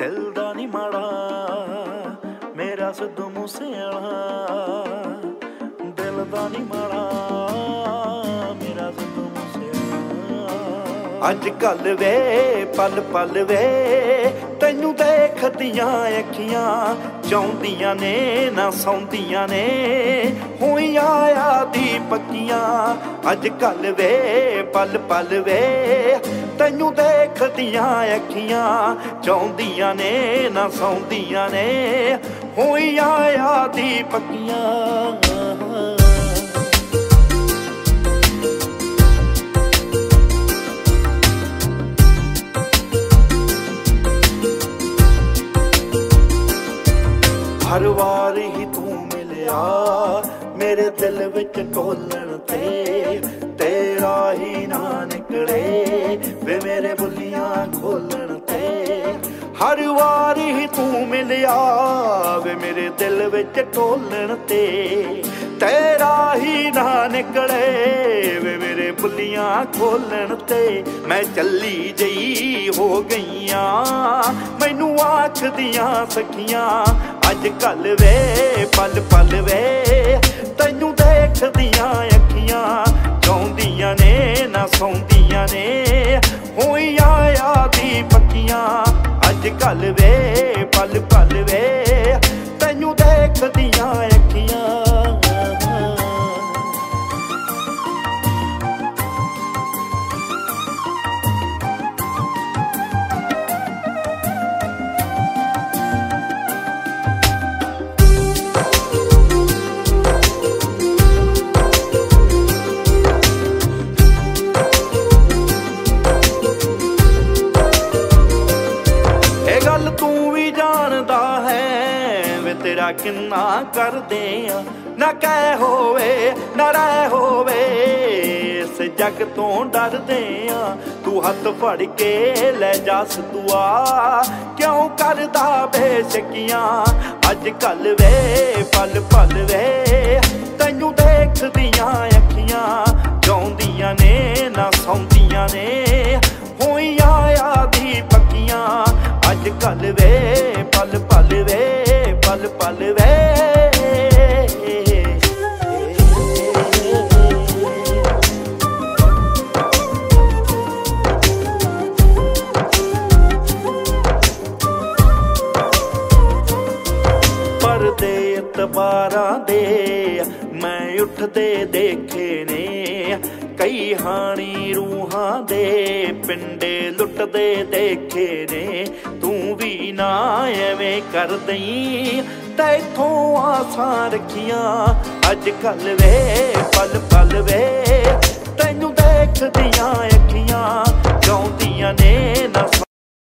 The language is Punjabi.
ਦਿਲ ਦਾ ਨਹੀਂ ਮਾੜਾ, ਮੇਰਾ ਸਿੱਧੂ ਮੂਸੇਵਾਲਾ। ਦਿਲ ਦਾ ਨਹੀਂ ਮਾੜਾ, ਮੇਰਾ ਸਿੱਧੂ ਮੂਸੇਵਾਲਾ। ਅੱਜ ਕੱਲ ਵੇ, ਪਲ ਪਲ ਵੇ, ਤੈਨੂੰ ਦੇਖਦੀਆਂ ਅੱਖੀਆਂ ਚਾਹੁੰਦੀਆਂ ਨੇ, ਨਾ ਸੌਂਦੀਆਂ ਨੇ। ਹੋਈਆਂ ਆਦੀ ਪੱਕੀਆਂ ਅੱਜ ਕੱਲ ਵੇ, ਪਲ ਪਲ ਵੇ ਤੈਨੂੰ ਦੇਖਦੀਆਂ ਅੱਖੀਆਂ ਚਾਹੁੰਦੀਆਂ ਨੇ, ਨਾ ਸੌਂਦੀਆਂ ਨੇ। ਹੋਈਆਂ ਆਦੀ ਪੱਕੀਆਂ ਹਰ ਵਾਰ ਹੀ ਤੂੰ ਮਿਲਿਆ, ਮੇਰੇ ਦਿਲ ਵਿੱਚ ਟੋਲਣ ਤੇ ਤੇਰਾ ਹੀ ਨਾ ਨਿਕਲੇ। ਵੇ ਮੇਰੇ ਬੁੱਲੀਆਂ ਖੋਲਣ ਤੇ ਹਰ ਵਾਰ ਹੀ ਤੂੰ ਮਿਲਿਆ ਵੇ ਮੇਰੇ ਦਿਲ ਵਿੱਚ ਟੋਲਣ ਤੇ। ਤੇਰਾ ਹੀ ਨਾ ਨਿਕਲੇ ਵੇ ਮੇਰੇ ਬੁੱਲੀਆਂ ਖੋਲਣ ਤੇ। ਮੈਂ ਚੱਲੀ ਜਈ ਹੋ ਗਈਆਂ, ਮੈਨੂੰ ਆਖਦੀਆਂ ਸਖੀਆਂ। ਅੱਜ ਕੱਲ ਵੇ, ਪਲ ਪਲ ਵੇ, ਤੈਨੂੰ ਦੇਖਦੀਆਂ ਅੱਖੀਆਂ। ਚਾਹੁੰਦੀਆਂ ਨੇ, ਨਾ ਸੌਂਦੀਆਂ ਨੇ। ਹੋਈਆਂ ਆਦੀ ਪੱਕੀਆਂ। ਅੱਜ ਕੱਲ ਵੇ, ਪਲ ਪਲ ਵੇ। ਤੈਨੂੰ ਦੇਖਦੀਆਂ ਜਾਣਦਾ ਹੈ ਵੇ ਤੇਰਾ ਕਿੰਨਾ ਕਰਦੇ ਆ। ਨਾ ਕਹਿ ਹੋਵੇ, ਨਾ ਰਹਿ ਹੋਵੇ, ਇਸ ਜੱਗ ਤੋਂ ਡਰਦੇ ਆ। ਤੂੰ ਹੱਥ ਫੜ ਕੇ ਲੈ ਜਾ ਸਤੂਆ। ਕਿਉਂ ਕਰਦਾ ਬੇਸ਼ਕੀਆਂ? ਅੱਜ ਕੱਲ ਵੇ ਪਲ ਪਲ ਵੇ। ਤੈਨੂੰ ਦੇਖਦੀਆਂ ਅੱਖੀਆਂ ਚਾਹੁੰਦੀਆਂ ਨੇ, ਨਾ ਸੌਂਦੀਆਂ ਨੇ। ਹੋਈਆਂ ਕੱਲ ਵੇ, ਪਲ ਪਲ ਵੇ, ਪਲ ਪਲ ਵੇ। ਪਰਦੇ ਇਤਬਾਰਾਂ ਦੇ ਮੈਂ ਉੱਠਦੇ ਦੇਖੇ ਨੇ ਕਈ ਹਾਣੀ ਰੂਹਾਂ ਦੇ ਪਿੰਡੇ ਲੁੱਟਦੇ ਦੇਖੇ ਨੇ। ਤੂੰ ਵੀ ਨਾ ਐਵੇਂ ਕਰ ਦਈ। ਤੈਥੋਂ ਆਸਾਂ ਰੱਖੀਆਂ। ਅੱਜ ਕੱਲ ਵੇ ਪਲ ਪਲ